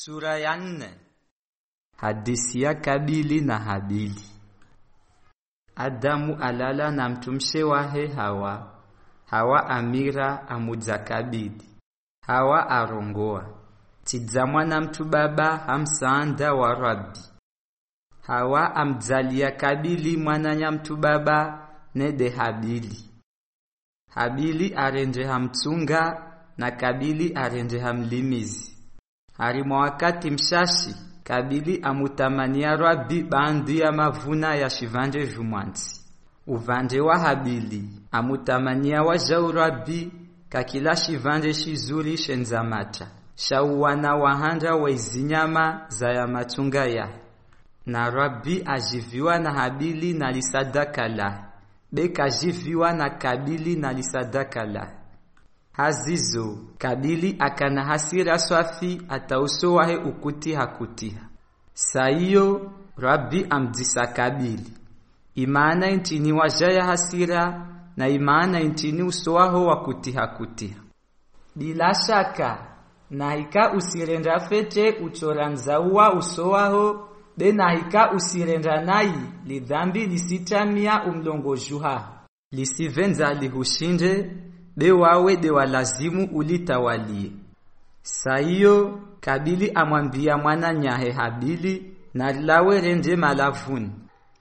Sura ya nne. Hadisi ya Kabili na Habili. Adamu alala na mtumshe wahe Hawa. Hawa amira amudza Kabili. Hawa arongoa. Tidzamwa na mtu baba hamsaanda wa Rabbi. Hawa amdzalia Kabili mwananya mtu baba nede Habili. Habili arende hamtsunga na Kabili arende hamlimizi. Harimo wakati mshashi Kabili amutamania rabi bandu ya mavuna ya shivanje jumwanzi Uvanje wa Habili amutamania wajau Rabbi kakila shivanje shizuri shenzamata shauwana wahanja waizinyama za ya matunga ya. Na rabi ajiviwa na Habili na lisadaka la bekajiviwa na Kabili na lisadaka la hazizo kadili akana hasira swafi atauso wahe ukuti hakutiha. Saiyo Rabbi amdisa Kabili imana intini wajaya hasira na imana intini uso waho wakutiha kutiha. Bila shaka nahika usirenda fete uchoranzauwa uso waho be nahika usirenda nai lidhambi lisitamia umlongo juha. Lisivenza lihushinde be wawe de walazimu ulitawalie. Saiyo kabili amwambia mwana nyahe habili na lawe rende malavuni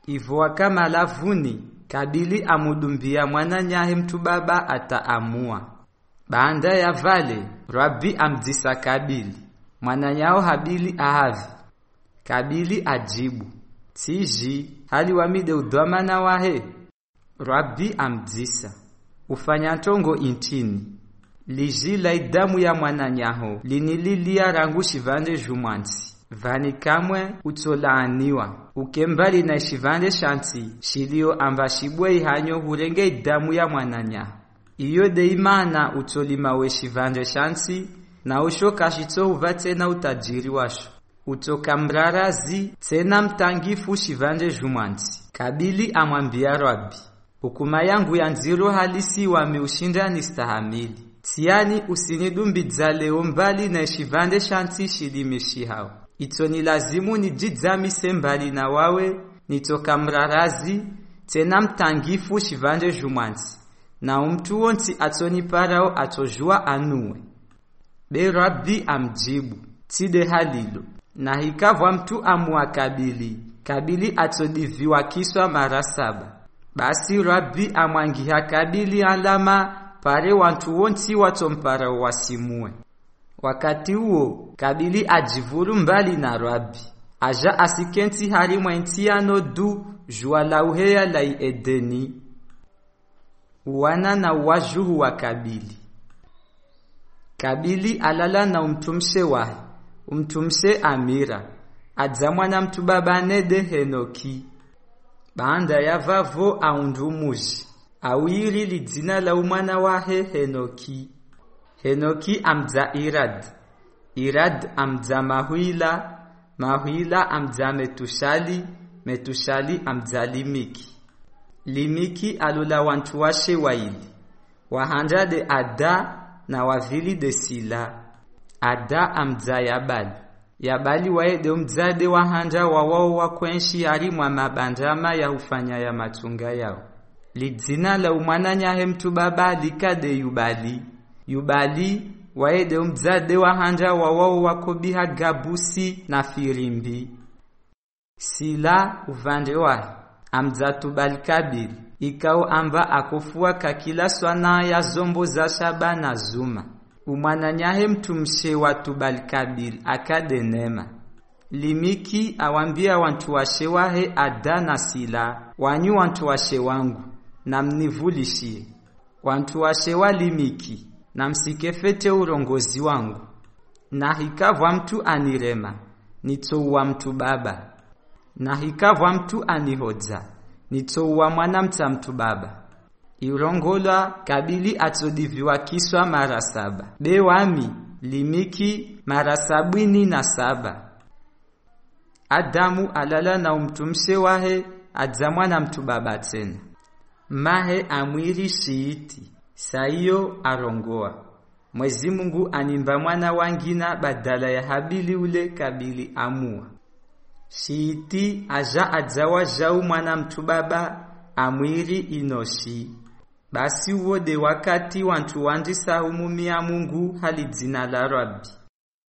ivo waka malavuni kabili amudumbia mwana nyahe mtu baba ataamua. Baanda ya vale Rabi amdisa kabili. Mwana nyao habili ahavi. Kabili ajibu. Tiji hali wamide udhamana wahe. Rabi amdisa ufanya ntongo intini. Lijila idamu ya mwananyaho. Linililia rangu shivande jumwansi vani kamwe utsolaaniwa. Ukembali na shivande shansi shilio amba shibwe hanyo hurenge idamu ya mwananyaho iyo de imana utsolimawe shivande shansi na ushoka shitsohuva tsena utajiri washo. Utoka mrarazi tena mtangifu shivande jumwansi kabili amwambia rabi hukuma yangu ya nziro halisi wameushinda tiani usinidumbidza leo mbali na shivande shanti shilimeshi hao ito ni lazimu nijidzamise mbali na wawe nitoka mrarazi tena mtangifu shivande jumwanzi na umtu wonti atoniparao atojua anuwe. Be rabbi amjibu tide halilo. Na hikavwa mtu amua kabili kabili atodiviwa kiswa mara saba basi rabbi amwangiha kabili alama pare wantu wonti watompara wasimue. Wakati huo kabili ajivuru mbali na rabbi. Aja asikenti hari mwentiano du jua lauheya lai edeni. Wana na wajuhu wa kabili. Kabili alala na umtumshe wahe umtumshe amira. Adzamwana mtu babanede henoki baanda ya vavo aundumuji awiri lidzina la umwana wahe henoki. Henoki amdza irad. Irad amdza mahwila mahwila amdza metushali. Metushali amdza limiki. Limiki alula wantu washe waili wahanja de ada na wavili de sila. Ada amdza yabali yabali waede wa wahanja wa kwenshi ari mwa mabandama ya ufanya ya matunga yao. Lidzina la umwananyahe mtu baba likade yubali. Yubali waede wa wahanja wawao wakobiha gabusi na firimbi. Sila uvande wahe amdzatubali kabili ikao amba akofua kakila swana ya zombo za shaba na zuma umwananyahe mtumshe wa tubali kabili akadenema limiki awambia wantu washe wahe ada na sila. Wanyu wantu washe wangu na mnivulishie. Wantu washe wa limiki na msikefete urongozi wangu. Na hikavwa mtu anirema nitsouwa mtu baba. Na hikavwa mtu anihodza nitsouwa mwana mtsa mtu baba irongola kabili atsodiviwa kiswa mara saba. Bewami limiki mara sabini na saba. Adamu alala na umtumse wahe adzamwa na mtu baba tena. Mahe amwiri shiiti. Saiyo arongoa. Mwezi Mungu animba mwana wangina badala ya Habili ule kabili amua. Shiiti aja adzawa jau mwana mtu baba amwiri inoshi. Basi uwode wakati wantu wandisa humumia Mungu hali dzina la Rabbi.